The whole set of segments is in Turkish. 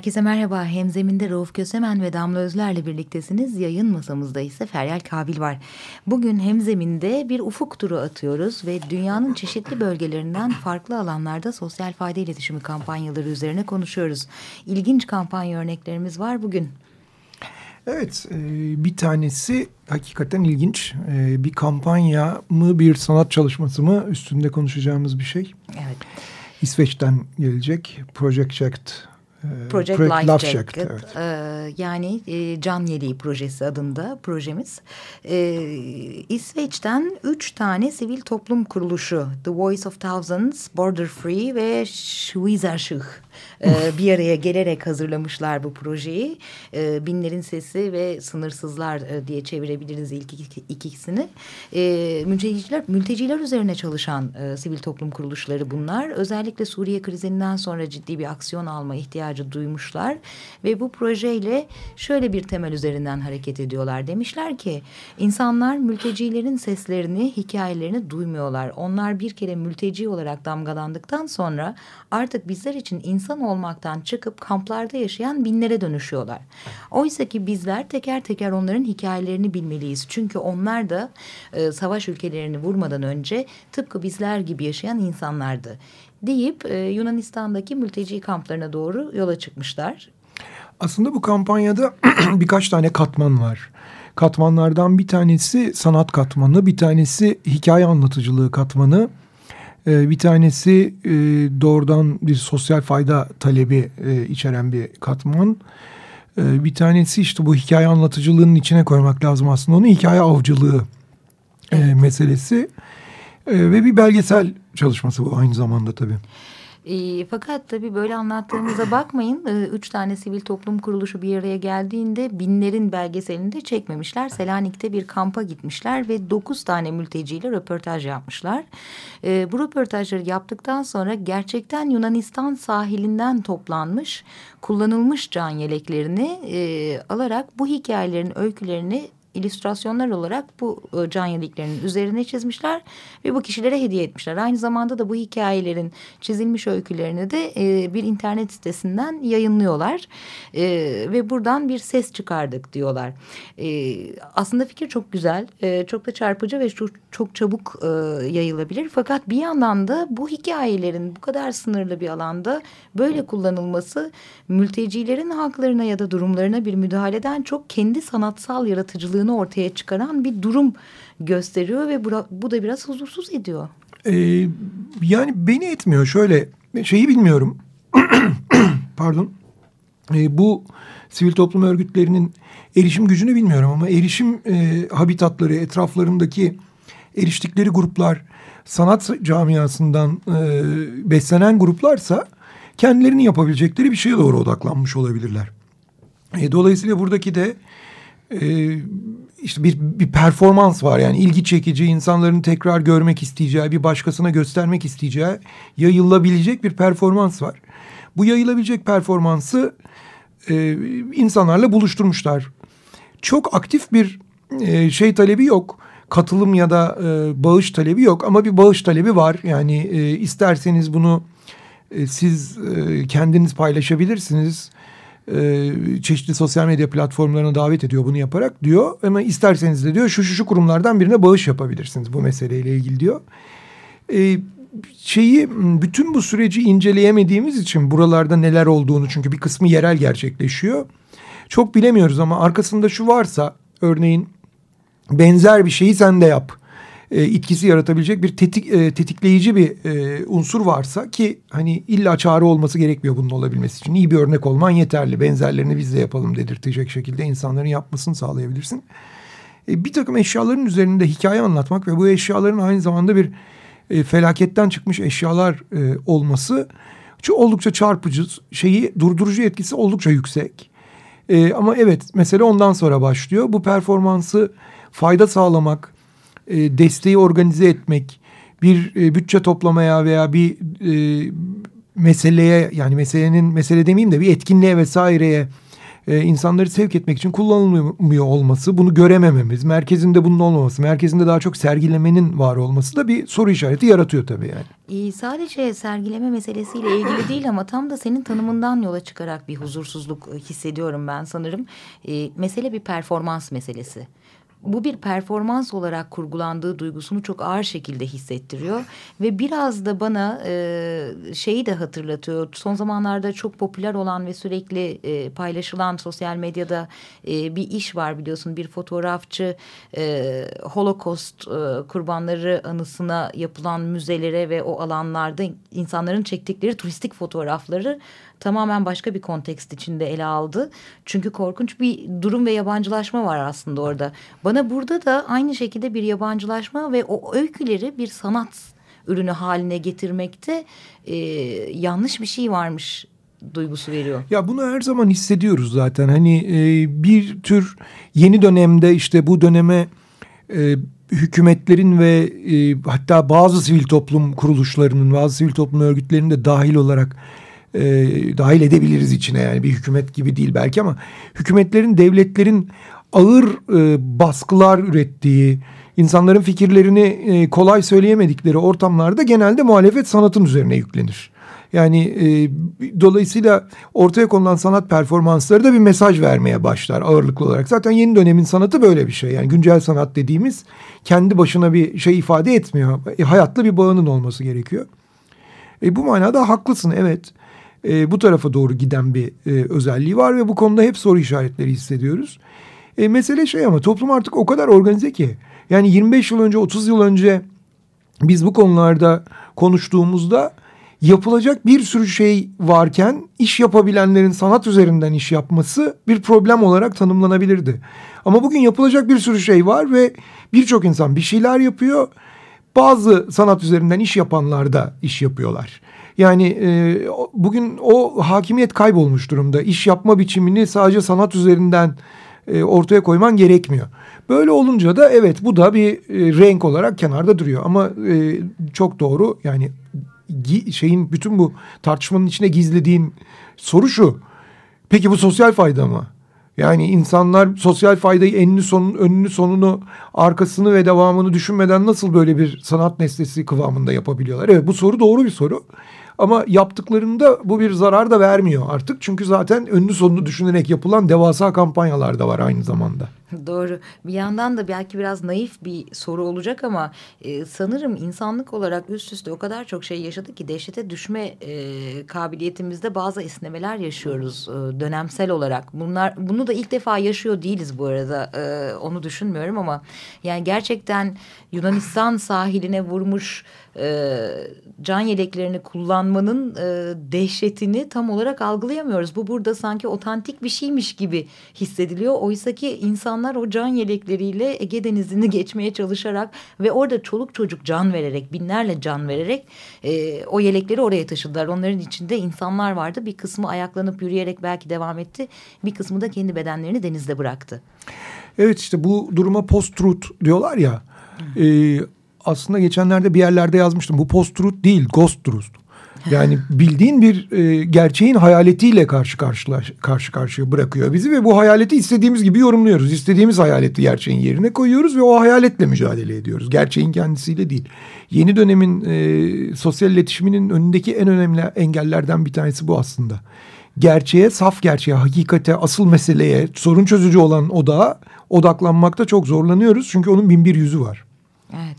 Herkese merhaba. Hemzeminde Rauf Kösemen ve Damla Özler'le birliktesiniz. Yayın masamızda ise Feryal Kabil var. Bugün Hemzeminde bir ufuk turu atıyoruz ve dünyanın çeşitli bölgelerinden farklı alanlarda sosyal fayda iletişimi kampanyaları üzerine konuşuyoruz. İlginç kampanya örneklerimiz var bugün. Evet, e, bir tanesi hakikaten ilginç. E, bir kampanya mı, bir sanat çalışması mı üstünde konuşacağımız bir şey. Evet. İsveç'ten gelecek Project Checked Project, Project Life, Life Jacket. Jacket evet. e, yani e, Can Yeleği projesi adında projemiz. E, İsveç'ten üç tane sivil toplum kuruluşu The Voice of Thousands, Border Free ve Schweizerschich e, bir araya gelerek hazırlamışlar bu projeyi. E, Binlerin Sesi ve Sınırsızlar e, diye çevirebiliriz ilk ikisini. E, mülteciler, mülteciler üzerine çalışan e, sivil toplum kuruluşları bunlar. Özellikle Suriye krizinden sonra ciddi bir aksiyon alma ihtiyacı duymuşlar. Ve bu projeyle şöyle bir temel üzerinden hareket ediyorlar. Demişler ki insanlar mültecilerin seslerini, hikayelerini duymuyorlar. Onlar bir kere mülteci olarak damgalandıktan sonra artık bizler için insan olmaktan çıkıp kamplarda yaşayan binlere dönüşüyorlar. Oysa ki bizler teker teker onların hikayelerini bilmeliyiz. Çünkü onlar da e, savaş ülkelerini vurmadan önce tıpkı bizler gibi yaşayan insanlardı. Deyip e, Yunanistan'daki mülteci kamplarına doğru yola çıkmışlar. Aslında bu kampanyada birkaç tane katman var. Katmanlardan bir tanesi sanat katmanı, bir tanesi hikaye anlatıcılığı katmanı. Ee, bir tanesi e, doğrudan bir sosyal fayda talebi e, içeren bir katman. Ee, bir tanesi işte bu hikaye anlatıcılığının içine koymak lazım aslında onu hikaye avcılığı e, meselesi. ve bir belgesel çalışması bu aynı zamanda tabii. E, fakat tabii böyle anlattığımıza bakmayın. E, üç tane sivil toplum kuruluşu bir araya geldiğinde binlerin belgeselini de çekmemişler. Selanik'te bir kampa gitmişler ve dokuz tane mülteciyle röportaj yapmışlar. E, bu röportajları yaptıktan sonra gerçekten Yunanistan sahilinden toplanmış, kullanılmış can yeleklerini e, alarak bu hikayelerin öykülerini illüstrasyonlar olarak bu e, can yediklerinin üzerine çizmişler ve bu kişilere hediye etmişler. Aynı zamanda da bu hikayelerin çizilmiş öykülerini de e, bir internet sitesinden yayınlıyorlar e, ve buradan bir ses çıkardık diyorlar. E, aslında fikir çok güzel, e, çok da çarpıcı ve çok, çok çabuk e, yayılabilir. Fakat bir yandan da bu hikayelerin bu kadar sınırlı bir alanda böyle kullanılması mültecilerin haklarına ya da durumlarına bir müdahaleden çok kendi sanatsal yaratıcılığı farklılığını ortaya çıkaran bir durum gösteriyor ve bu da biraz huzursuz ediyor. Ee, yani beni etmiyor şöyle şeyi bilmiyorum pardon ee, bu sivil toplum örgütlerinin erişim gücünü bilmiyorum ama erişim e, habitatları etraflarındaki eriştikleri gruplar sanat camiasından e, beslenen gruplarsa kendilerini yapabilecekleri bir şeye doğru odaklanmış olabilirler. E, dolayısıyla buradaki de e, işte bir, bir performans var yani ilgi çekici insanların tekrar görmek isteyeceği bir başkasına göstermek isteyeceği yayılabilecek bir performans var. Bu yayılabilecek performansı e, insanlarla buluşturmuşlar. Çok aktif bir e, şey talebi yok. Katılım ya da e, bağış talebi yok ama bir bağış talebi var. Yani e, isterseniz bunu e, siz e, kendiniz paylaşabilirsiniz e, çeşitli sosyal medya platformlarına davet ediyor bunu yaparak diyor. Ama isterseniz de diyor şu şu şu kurumlardan birine bağış yapabilirsiniz bu meseleyle ilgili diyor. E, şeyi bütün bu süreci inceleyemediğimiz için buralarda neler olduğunu çünkü bir kısmı yerel gerçekleşiyor. Çok bilemiyoruz ama arkasında şu varsa örneğin benzer bir şeyi sen de yap e, etkisi yaratabilecek bir tetik, e, tetikleyici bir e, unsur varsa ki hani illa çağrı olması gerekmiyor bunun olabilmesi için. iyi bir örnek olman yeterli. Benzerlerini biz de yapalım dedirtecek şekilde insanların yapmasını sağlayabilirsin. E, bir takım eşyaların üzerinde hikaye anlatmak ve bu eşyaların aynı zamanda bir e, felaketten çıkmış eşyalar e, olması oldukça çarpıcı şeyi durdurucu etkisi oldukça yüksek. E, ama evet mesele ondan sonra başlıyor. Bu performansı fayda sağlamak, e, desteği organize etmek, bir e, bütçe toplamaya veya bir e, meseleye yani meselenin mesele demeyeyim de bir etkinliğe vesaireye insanları sevk etmek için kullanılmıyor olması, bunu göremememiz, merkezinde bunun olmaması, merkezinde daha çok sergilemenin var olması da bir soru işareti yaratıyor tabii yani. Ee, sadece sergileme meselesiyle ilgili değil ama tam da senin tanımından yola çıkarak bir huzursuzluk hissediyorum ben sanırım. Ee, mesele bir performans meselesi bu bir performans olarak kurgulandığı duygusunu çok ağır şekilde hissettiriyor. Ve biraz da bana e, şeyi de hatırlatıyor. Son zamanlarda çok popüler olan ve sürekli e, paylaşılan sosyal medyada e, bir iş var biliyorsun. Bir fotoğrafçı e, Holocaust e, kurbanları anısına yapılan müzelere ve o alanlarda insanların çektikleri turistik fotoğrafları tamamen başka bir kontekst içinde ele aldı. Çünkü korkunç bir durum ve yabancılaşma var aslında orada. Bana burada da aynı şekilde bir yabancılaşma ve o öyküleri bir sanat ürünü haline getirmekte e, yanlış bir şey varmış duygusu veriyor. Ya bunu her zaman hissediyoruz zaten. Hani e, bir tür yeni dönemde işte bu döneme e, hükümetlerin ve e, hatta bazı sivil toplum kuruluşlarının, bazı sivil toplum örgütlerinin de dahil olarak e, dahil edebiliriz içine yani bir hükümet gibi değil belki ama hükümetlerin devletlerin ağır e, baskılar ürettiği insanların fikirlerini e, kolay söyleyemedikleri ortamlarda genelde muhalefet sanatın üzerine yüklenir. Yani e, dolayısıyla ortaya konulan sanat performansları da bir mesaj vermeye başlar ağırlıklı olarak. Zaten yeni dönemin sanatı böyle bir şey. Yani güncel sanat dediğimiz kendi başına bir şey ifade etmiyor. E, hayatlı bir bağının olması gerekiyor. E, bu manada haklısın evet e, bu tarafa doğru giden bir e, özelliği var ve bu konuda hep soru işaretleri hissediyoruz. E, mesele şey ama toplum artık o kadar organize ki yani 25 yıl önce 30 yıl önce biz bu konularda konuştuğumuzda yapılacak bir sürü şey varken iş yapabilenlerin sanat üzerinden iş yapması bir problem olarak tanımlanabilirdi. Ama bugün yapılacak bir sürü şey var ve birçok insan bir şeyler yapıyor. Bazı sanat üzerinden iş yapanlar da iş yapıyorlar. Yani e, bugün o hakimiyet kaybolmuş durumda. İş yapma biçimini sadece sanat üzerinden e, ortaya koyman gerekmiyor. Böyle olunca da evet bu da bir e, renk olarak kenarda duruyor. Ama e, çok doğru yani şeyin bütün bu tartışmanın içine gizlediğin soru şu. Peki bu sosyal fayda mı? Yani insanlar sosyal faydayı enini sonunu, önünü sonunu arkasını ve devamını düşünmeden nasıl böyle bir sanat nesnesi kıvamında yapabiliyorlar? Evet bu soru doğru bir soru. Ama yaptıklarında bu bir zarar da vermiyor artık. Çünkü zaten önünü sonunu düşünerek yapılan devasa kampanyalar da var aynı zamanda. Doğru. Bir yandan da belki biraz naif bir soru olacak ama e, sanırım insanlık olarak üst üste o kadar çok şey yaşadık ki dehşete düşme e, kabiliyetimizde bazı esnemeler yaşıyoruz e, dönemsel olarak. Bunlar bunu da ilk defa yaşıyor değiliz bu arada. E, onu düşünmüyorum ama yani gerçekten Yunanistan sahiline vurmuş e, can yeleklerini kullanmanın e, dehşetini tam olarak algılayamıyoruz. Bu burada sanki otantik bir şeymiş gibi hissediliyor. Oysa ki insanlar o can yelekleriyle Ege Denizi'ni geçmeye çalışarak ve orada çoluk çocuk can vererek, binlerle can vererek e, o yelekleri oraya taşıdılar. Onların içinde insanlar vardı. Bir kısmı ayaklanıp yürüyerek belki devam etti. Bir kısmı da kendi bedenlerini denizde bıraktı. Evet işte bu duruma post-truth diyorlar ya. E, aslında geçenlerde bir yerlerde yazmıştım. Bu post-truth değil, ghost-truth. Yani bildiğin bir e, gerçeğin hayaletiyle karşı karşıya, karşı karşıya bırakıyor bizi ve bu hayaleti istediğimiz gibi yorumluyoruz. İstediğimiz hayaleti gerçeğin yerine koyuyoruz ve o hayaletle mücadele ediyoruz. Gerçeğin kendisiyle değil. Yeni dönemin e, sosyal iletişiminin önündeki en önemli engellerden bir tanesi bu aslında. Gerçeğe, saf gerçeğe, hakikate, asıl meseleye, sorun çözücü olan odağa odaklanmakta çok zorlanıyoruz. Çünkü onun bin bir yüzü var. Evet.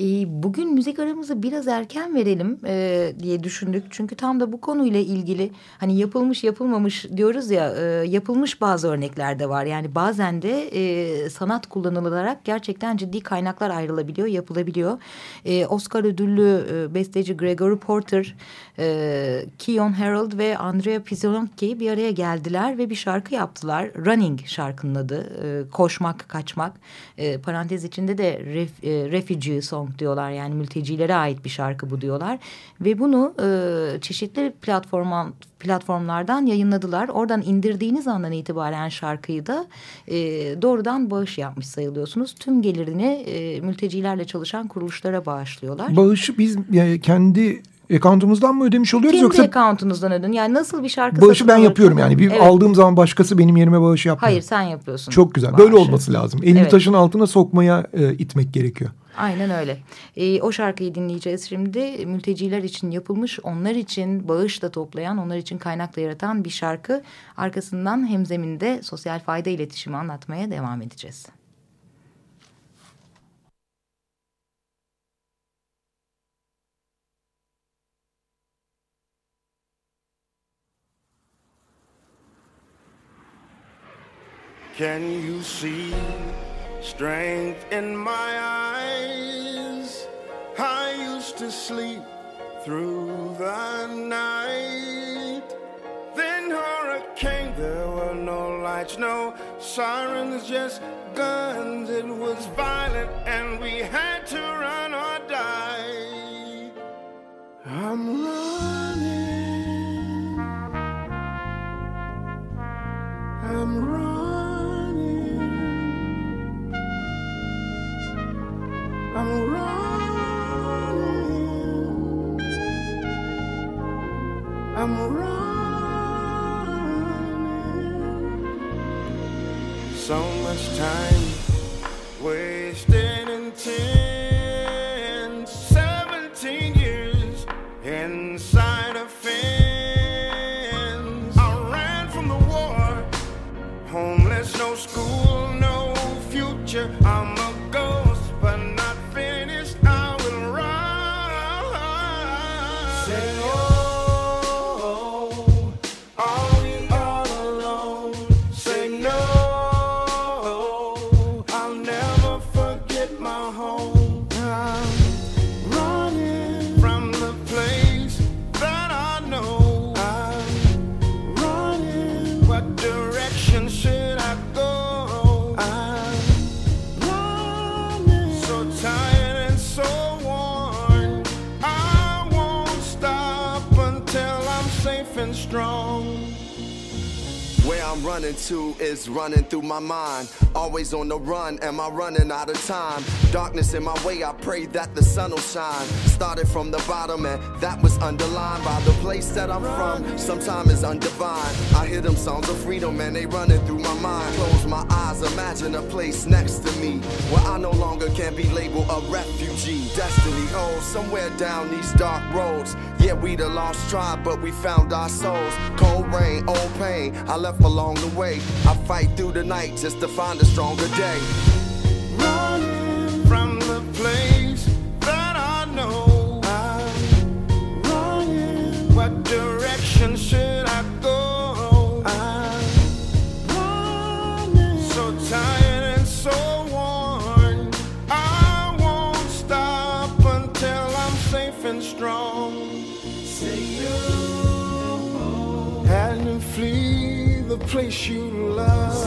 E, bugün müzik aramızı biraz erken verelim e, diye düşündük. Çünkü tam da bu konuyla ilgili hani yapılmış yapılmamış diyoruz ya e, yapılmış bazı örnekler de var. Yani bazen de e, sanat kullanılarak gerçekten ciddi kaynaklar ayrılabiliyor, yapılabiliyor. E, Oscar ödüllü e, besteci Gregory Porter, e, Keon Harold ve Andrea Pizzolanki bir araya geldiler ve bir şarkı yaptılar. Running şarkının adı. E, koşmak, kaçmak. E, parantez içinde de ref, e, Refugee Song diyorlar. Yani mültecilere ait bir şarkı bu diyorlar. Ve bunu e, çeşitli platforma, platformlardan yayınladılar. Oradan indirdiğiniz andan itibaren şarkıyı da e, doğrudan bağış yapmış sayılıyorsunuz. Tüm gelirini e, mültecilerle çalışan kuruluşlara bağışlıyorlar. Bağışı biz yani kendi Account'umuzdan mı ödemiş oluyoruz Kendi yoksa? Kendi account'unuzdan ödün. Yani nasıl bir şarkı Bağışı ben yapıyorum yani. Bir evet. aldığım zaman başkası benim yerime bağış yapmıyor. Hayır sen yapıyorsun. Çok güzel. Bağışı. Böyle olması lazım. Elini evet. taşın altına sokmaya e, itmek gerekiyor. Aynen öyle. E, o şarkıyı dinleyeceğiz şimdi. Mülteciler için yapılmış, onlar için bağış da toplayan, onlar için kaynakla yaratan bir şarkı. Arkasından hemzeminde sosyal fayda iletişimi anlatmaya devam edeceğiz. Can you see strength in my eyes? I used to sleep through the night. Then hurricane, there were no lights, no sirens, just guns. It was violent, and we had to run or die. I'm running. I'm running. So much time wasted in ten, running to is running through my mind. Always on the run, am I running out of time? Darkness in my way, I pray that the sun will shine. Started from the bottom, and that was underlined by the place that I'm from. Sometimes it's undivine. I hear them songs of freedom, and they running through my mind. Close my eyes, imagine a place next to me where I no longer can be labeled a refugee. Destiny, oh, somewhere down these dark roads. Yeah, we the lost tribe, but we found our souls. Cold rain, old pain, I left along the way. I fight through the night just to find a stronger day. Running from the place place you love.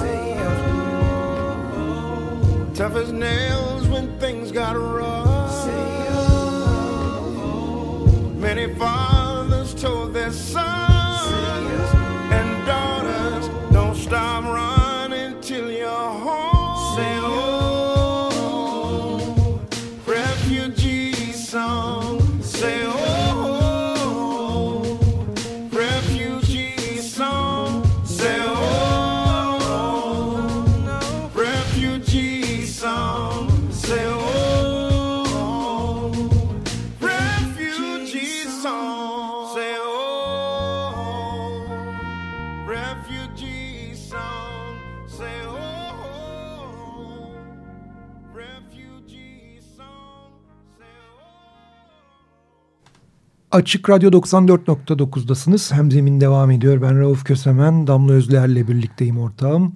Tough as nails when things got rough. Oh, oh, oh. Many fathers Açık Radyo 94.9'dasınız. Hemzemin devam ediyor. Ben Rauf Kösemen, Damla Özler'le birlikteyim ortağım.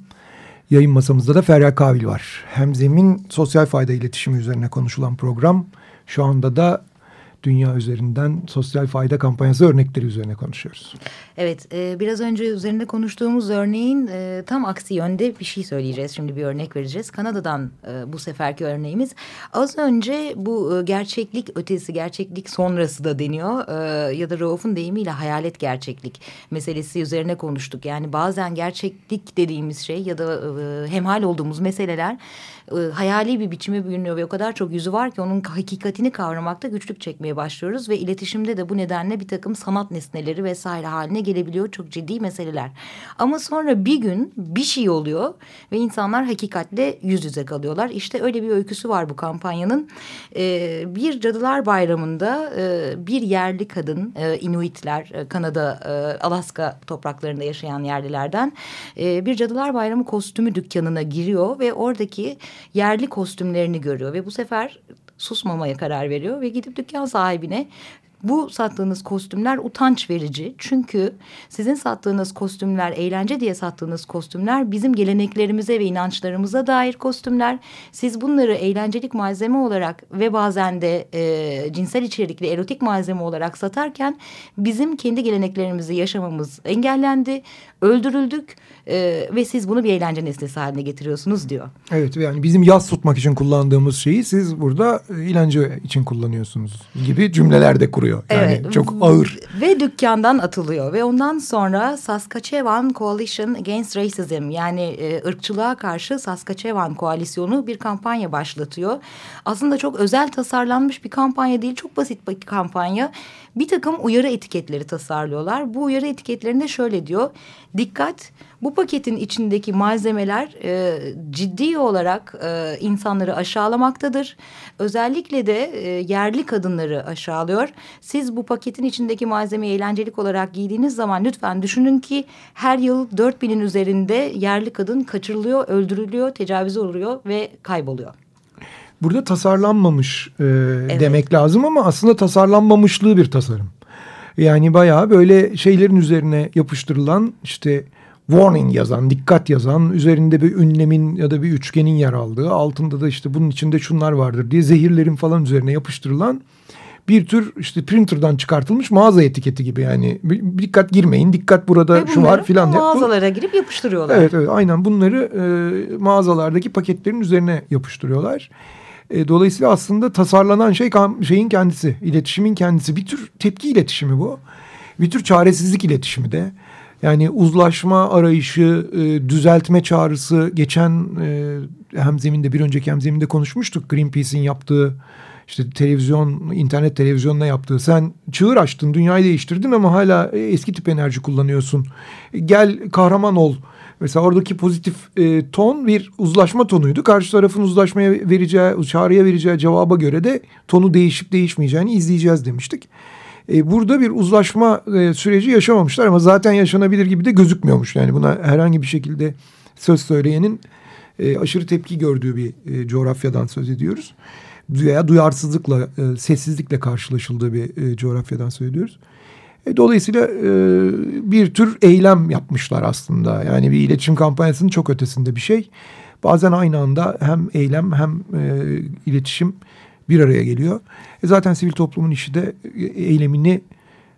Yayın masamızda da Feryal Kabil var. Hemzemin sosyal fayda iletişimi üzerine konuşulan program. Şu anda da dünya üzerinden sosyal fayda kampanyası örnekleri üzerine konuşuyoruz. Evet, e, biraz önce üzerinde konuştuğumuz örneğin e, tam aksi yönde bir şey söyleyeceğiz. Şimdi bir örnek vereceğiz. Kanada'dan e, bu seferki örneğimiz. Az önce bu e, gerçeklik ötesi, gerçeklik sonrası da deniyor. E, ya da Rauf'un deyimiyle hayalet gerçeklik meselesi üzerine konuştuk. Yani bazen gerçeklik dediğimiz şey ya da e, hemhal olduğumuz meseleler e, hayali bir biçime bürünüyor ve o kadar çok yüzü var ki onun hakikatini kavramakta güçlük çekmeye başlıyoruz ve iletişimde de bu nedenle bir takım sanat nesneleri vesaire haline gelebiliyor çok ciddi meseleler. Ama sonra bir gün bir şey oluyor ve insanlar hakikatle yüz yüze kalıyorlar. İşte öyle bir öyküsü var bu kampanyanın. E, bir Cadılar Bayramı'nda e, bir yerli kadın e, Inuitler e, Kanada e, Alaska topraklarında yaşayan yerlilerden e, bir Cadılar Bayramı kostümü dükkanına giriyor ve oradaki yerli kostümlerini görüyor ve bu sefer susmamaya karar veriyor ve gidip dükkan sahibine bu sattığınız kostümler utanç verici. Çünkü sizin sattığınız kostümler, eğlence diye sattığınız kostümler bizim geleneklerimize ve inançlarımıza dair kostümler. Siz bunları eğlencelik malzeme olarak ve bazen de e, cinsel içerikli erotik malzeme olarak satarken bizim kendi geleneklerimizi yaşamamız engellendi, öldürüldük e, ve siz bunu bir eğlence nesnesi haline getiriyorsunuz diyor. Evet yani bizim yaz tutmak için kullandığımız şeyi siz burada eğlence için kullanıyorsunuz gibi cümleler de kuruyor. Yani evet. çok ağır. Ve dükkandan atılıyor ve ondan sonra Saskatchewan Coalition Against Racism yani e, ırkçılığa karşı Saskatchewan koalisyonu bir kampanya başlatıyor. Aslında çok özel tasarlanmış bir kampanya değil çok basit bir kampanya. Bir takım uyarı etiketleri tasarlıyorlar. Bu uyarı etiketlerinde şöyle diyor. Dikkat bu paketin içindeki malzemeler e, ciddi olarak e, insanları aşağılamaktadır. Özellikle de e, yerli kadınları aşağılıyor. Siz bu paketin içindeki malzemeyi eğlencelik olarak giydiğiniz zaman lütfen düşünün ki her yıl dört binin üzerinde yerli kadın kaçırılıyor, öldürülüyor, tecavüz oluyor ve kayboluyor. Burada tasarlanmamış e, evet. demek lazım ama aslında tasarlanmamışlığı bir tasarım. Yani bayağı böyle şeylerin üzerine yapıştırılan işte warning yazan, dikkat yazan, üzerinde bir ünlemin ya da bir üçgenin yer aldığı, altında da işte bunun içinde şunlar vardır diye zehirlerin falan üzerine yapıştırılan bir tür işte printer'dan çıkartılmış mağaza etiketi gibi yani dikkat girmeyin dikkat burada şu var filan diye. mağazalara girip yapıştırıyorlar. Evet evet aynen bunları e, mağazalardaki paketlerin üzerine yapıştırıyorlar. E, dolayısıyla aslında tasarlanan şey şeyin kendisi, iletişimin kendisi. Bir tür tepki iletişimi bu. Bir tür çaresizlik iletişimi de. Yani uzlaşma arayışı, e, düzeltme çağrısı geçen e, hem zeminde bir önceki hem zeminde konuşmuştuk. Greenpeace'in yaptığı işte televizyon, internet televizyonuna yaptığı. Sen çığır açtın, dünyayı değiştirdin ama hala eski tip enerji kullanıyorsun. Gel kahraman ol Mesela oradaki pozitif e, ton bir uzlaşma tonuydu. Karşı tarafın uzlaşmaya vereceği, çağrıya vereceği cevaba göre de tonu değişip değişmeyeceğini izleyeceğiz demiştik. E, burada bir uzlaşma e, süreci yaşamamışlar ama zaten yaşanabilir gibi de gözükmüyormuş. Yani buna herhangi bir şekilde söz söyleyenin e, aşırı tepki gördüğü bir e, coğrafyadan söz ediyoruz. Veya duyarsızlıkla, e, sessizlikle karşılaşıldığı bir e, coğrafyadan söylüyoruz. E, dolayısıyla e, bir tür eylem yapmışlar aslında. Yani bir iletişim kampanyasının çok ötesinde bir şey. Bazen aynı anda hem eylem hem e, iletişim bir araya geliyor. E, zaten sivil toplumun işi de e, eylemini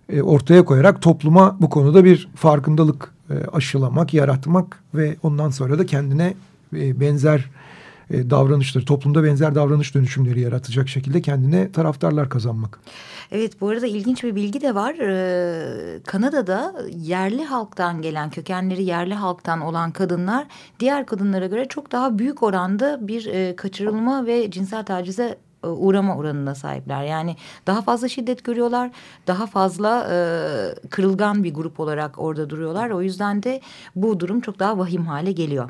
e, ortaya koyarak topluma bu konuda bir farkındalık e, aşılamak, yaratmak ve ondan sonra da kendine e, benzer e, davranışları, toplumda benzer davranış dönüşümleri yaratacak şekilde kendine taraftarlar kazanmak. Evet bu arada ilginç bir bilgi de var. Ee, Kanada'da yerli halktan gelen kökenleri yerli halktan olan kadınlar diğer kadınlara göre çok daha büyük oranda bir e, kaçırılma ve cinsel tacize e, uğrama oranına sahipler. Yani daha fazla şiddet görüyorlar, daha fazla e, kırılgan bir grup olarak orada duruyorlar. O yüzden de bu durum çok daha vahim hale geliyor.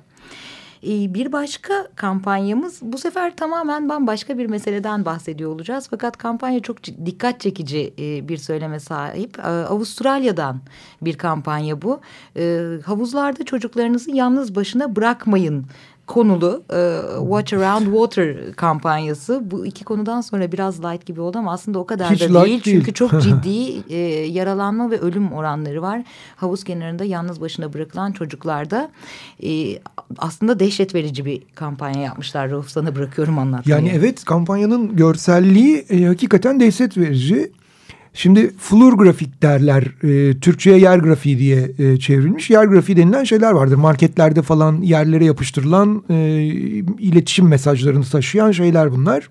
Ee, bir başka kampanyamız bu sefer tamamen bambaşka bir meseleden bahsediyor olacağız. Fakat kampanya çok dikkat çekici e, bir söyleme sahip. Ee, Avustralya'dan bir kampanya bu. Ee, havuzlarda çocuklarınızı yalnız başına bırakmayın konulu e, Watch Around Water kampanyası. Bu iki konudan sonra biraz light gibi oldu ama aslında o kadar Hiç da değil. değil. Çünkü çok ciddi e, yaralanma ve ölüm oranları var. Havuz kenarında yalnız başına bırakılan çocuklarda e, aslında dehşet verici bir kampanya yapmışlar. Rauf sana bırakıyorum anlatmayı. Yani evet kampanyanın görselliği e, hakikaten dehşet verici. Şimdi flur grafik derler. E, Türkçe'ye yer grafiği diye e, çevrilmiş. Yer grafiği denilen şeyler vardır. Marketlerde falan yerlere yapıştırılan e, iletişim mesajlarını taşıyan şeyler bunlar.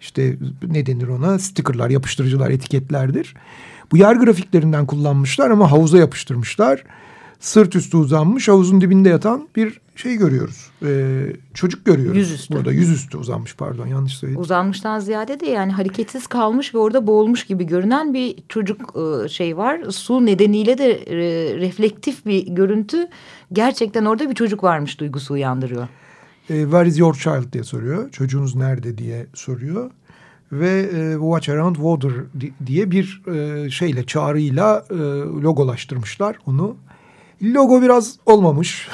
İşte ne denir ona? Stickerlar, yapıştırıcılar, etiketlerdir. Bu yer grafiklerinden kullanmışlar ama havuza yapıştırmışlar. Sırt üstü uzanmış havuzun dibinde yatan bir şey görüyoruz. Ee, çocuk görüyoruz. Yüzüstü. Burada yüzüstü uzanmış pardon yanlış söyledim. Uzanmıştan ziyade de yani hareketsiz kalmış ve orada boğulmuş gibi görünen bir çocuk e, şey var. Su nedeniyle de e, reflektif bir görüntü gerçekten orada bir çocuk varmış duygusu uyandırıyor. E, Where is your child diye soruyor. Çocuğunuz nerede diye soruyor. Ve e, Watch Around Water diye bir e, şeyle çağrıyla e, logolaştırmışlar onu. Logo biraz olmamış.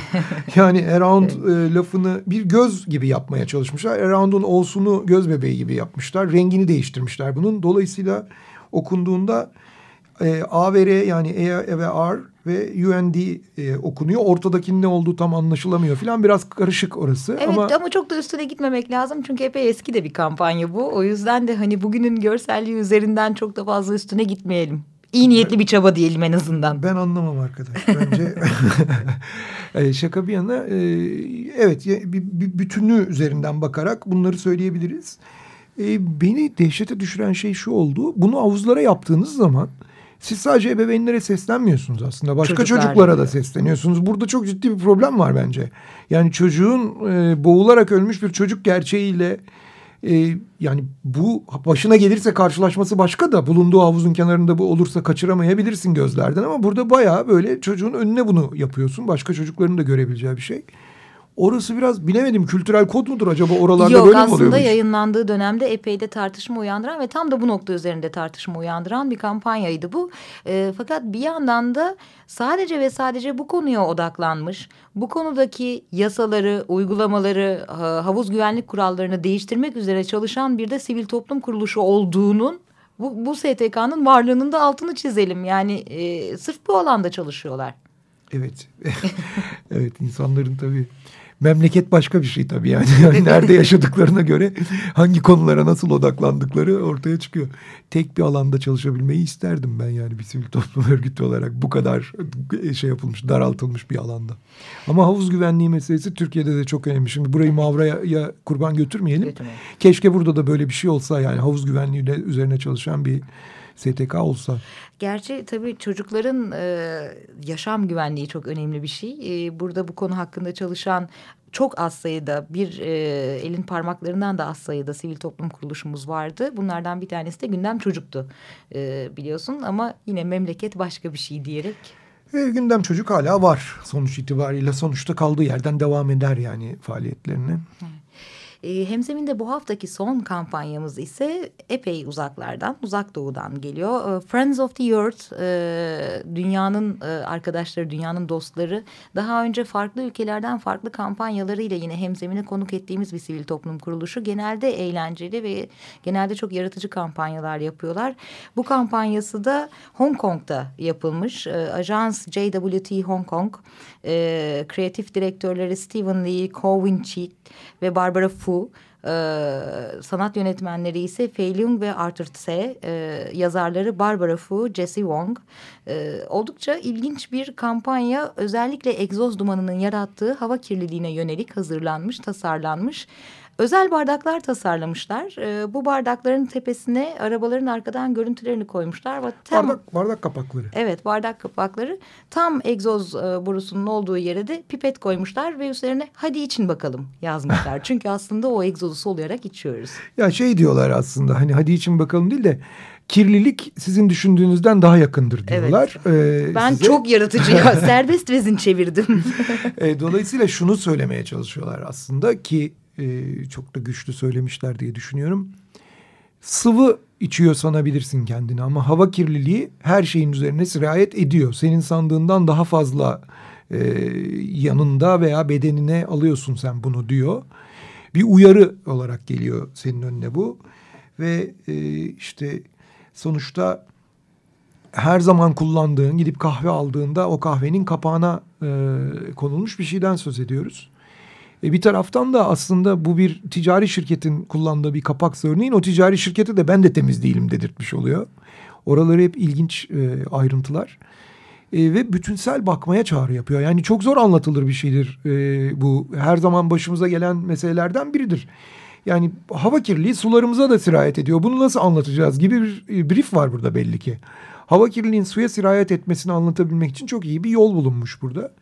yani around e, lafını bir göz gibi yapmaya çalışmışlar. Around'un olsunu göz bebeği gibi yapmışlar. Rengini değiştirmişler bunun. Dolayısıyla okunduğunda e, A ve R yani E ve R ve UND e, okunuyor. Ortadakinin ne olduğu tam anlaşılamıyor falan. Biraz karışık orası. Evet ama, ama çok da üstüne gitmemek lazım. Çünkü epey eski de bir kampanya bu. O yüzden de hani bugünün görselliği üzerinden çok da fazla üstüne gitmeyelim. İyi niyetli bir çaba diyelim en azından. Ben anlamam arkadaş. Bence e, şaka bir yana e, evet bir, bir bütünlüğü üzerinden bakarak bunları söyleyebiliriz. E, beni dehşete düşüren şey şu oldu. Bunu havuzlara yaptığınız zaman siz sadece ebeveynlere seslenmiyorsunuz aslında. Başka Çocuklar çocuklara diyor. da sesleniyorsunuz. Burada çok ciddi bir problem var bence. Yani çocuğun e, boğularak ölmüş bir çocuk gerçeğiyle e, yani bu başına gelirse karşılaşması başka da bulunduğu havuzun kenarında bu olursa kaçıramayabilirsin gözlerden ama burada bayağı böyle çocuğun önüne bunu yapıyorsun. Başka çocukların da görebileceği bir şey. Orası biraz bilemedim kültürel kod mudur acaba oralarda Yok böyle mi aslında oluyormuş? yayınlandığı dönemde epey de tartışma uyandıran ve tam da bu nokta üzerinde tartışma uyandıran bir kampanyaydı bu. E, fakat bir yandan da sadece ve sadece bu konuya odaklanmış. Bu konudaki yasaları, uygulamaları, ha- havuz güvenlik kurallarını değiştirmek üzere çalışan bir de sivil toplum kuruluşu olduğunun bu, bu STK'nın varlığının da altını çizelim. Yani e, sırf bu alanda çalışıyorlar. Evet. evet insanların tabii memleket başka bir şey tabii yani. yani nerede yaşadıklarına göre hangi konulara nasıl odaklandıkları ortaya çıkıyor. Tek bir alanda çalışabilmeyi isterdim ben yani bir sivil toplum örgütü olarak bu kadar şey yapılmış daraltılmış bir alanda. Ama havuz güvenliği meselesi Türkiye'de de çok önemli. Şimdi burayı Mavra'ya kurban götürmeyelim. Götürmeyelim. Keşke burada da böyle bir şey olsa yani havuz güvenliği üzerine çalışan bir STK olsa. Gerçi tabii çocukların e, yaşam güvenliği çok önemli bir şey. E, burada bu konu hakkında çalışan çok az sayıda bir e, elin parmaklarından da az sayıda sivil toplum kuruluşumuz vardı. Bunlardan bir tanesi de gündem çocuktu e, biliyorsun ama yine memleket başka bir şey diyerek. E, gündem çocuk hala var sonuç itibariyle. Sonuçta kaldığı yerden devam eder yani faaliyetlerini. E, Hemzeminde bu haftaki son kampanyamız ise epey uzaklardan, uzak doğudan geliyor. E, Friends of the Earth, e, dünyanın e, arkadaşları, dünyanın dostları. Daha önce farklı ülkelerden farklı kampanyalarıyla yine Hemzemine konuk ettiğimiz bir sivil toplum kuruluşu. Genelde eğlenceli ve genelde çok yaratıcı kampanyalar yapıyorlar. Bu kampanyası da Hong Kong'da yapılmış. E, Ajans JWT Hong Kong, e, kreatif direktörleri Stephen Lee, Ko Win Chi ve Barbara Fu ee, sanat yönetmenleri ise Fei Leung ve Arthur Tse, ee, yazarları Barbara Fu, Jesse Wong. Ee, oldukça ilginç bir kampanya özellikle egzoz dumanının yarattığı hava kirliliğine yönelik hazırlanmış, tasarlanmış. Özel bardaklar tasarlamışlar. Ee, bu bardakların tepesine arabaların arkadan görüntülerini koymuşlar. Ve tam, Bardak, bardak kapakları. Evet bardak kapakları tam egzoz e, borusunun olduğu yere de pipet koymuşlar ve üzerine hadi için bakalım yazmışlar. Çünkü aslında o egzozu soluyarak içiyoruz. Ya şey diyorlar aslında hani hadi için bakalım değil de kirlilik sizin düşündüğünüzden daha yakındır diyorlar. Ee, Ben size. çok yaratıcı ya serbest vezin çevirdim. E, dolayısıyla şunu söylemeye çalışıyorlar aslında ki e, çok da güçlü söylemişler diye düşünüyorum. Sıvı içiyor sanabilirsin kendini ama hava kirliliği her şeyin üzerine sirayet ediyor. Senin sandığından daha fazla e, yanında veya bedenine alıyorsun sen bunu diyor. Bir uyarı olarak geliyor senin önüne bu. Ve e, işte sonuçta her zaman kullandığın gidip kahve aldığında o kahvenin kapağına e, konulmuş bir şeyden söz ediyoruz. E bir taraftan da aslında bu bir ticari şirketin kullandığı bir kapak örneğin o ticari şirkete de ben de temiz değilim dedirtmiş oluyor. Oraları hep ilginç e, ayrıntılar. E, ve bütünsel bakmaya çağrı yapıyor. Yani çok zor anlatılır bir şeydir e, bu. Her zaman başımıza gelen meselelerden biridir. Yani hava kirliliği sularımıza da sirayet ediyor. Bunu nasıl anlatacağız gibi bir e, brief var burada belli ki. Hava kirliliğinin suya sirayet etmesini anlatabilmek için çok iyi bir yol bulunmuş burada.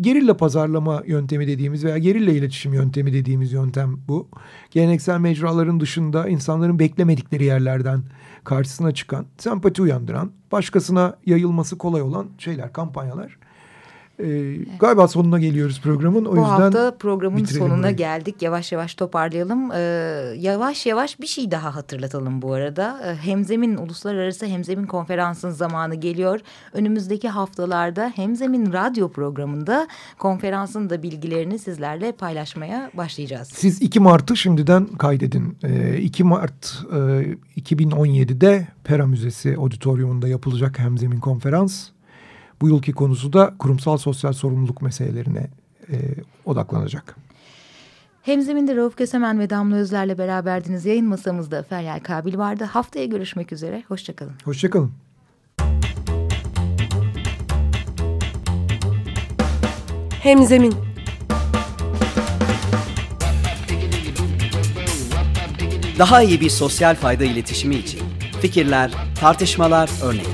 Gerilla pazarlama yöntemi dediğimiz veya gerilla iletişim yöntemi dediğimiz yöntem bu. Geleneksel mecraların dışında insanların beklemedikleri yerlerden karşısına çıkan, sempati uyandıran, başkasına yayılması kolay olan şeyler, kampanyalar. Ee, galiba sonuna geliyoruz programın. O Bu yüzden hafta programın sonuna burayı. geldik. Yavaş yavaş toparlayalım. Ee, yavaş yavaş bir şey daha hatırlatalım bu arada. Ee, Hemzemin Uluslararası Hemzemin Konferansı'nın zamanı geliyor. Önümüzdeki haftalarda Hemzemin radyo programında konferansın da bilgilerini sizlerle paylaşmaya başlayacağız. Siz 2 Mart'ı şimdiden kaydedin. Ee, 2 Mart e, 2017'de Pera Müzesi Auditorium'unda yapılacak Hemzemin Konferans. Bu yılki konusu da kurumsal sosyal sorumluluk meselelerine e, odaklanacak. Hemzemin'de Rauf Kösemen ve Damla Özler'le beraberdiniz. Yayın masamızda Feryal Kabil vardı. Haftaya görüşmek üzere. Hoşçakalın. Hoşçakalın. Hemzemin Daha iyi bir sosyal fayda iletişimi için fikirler, tartışmalar, örnekler.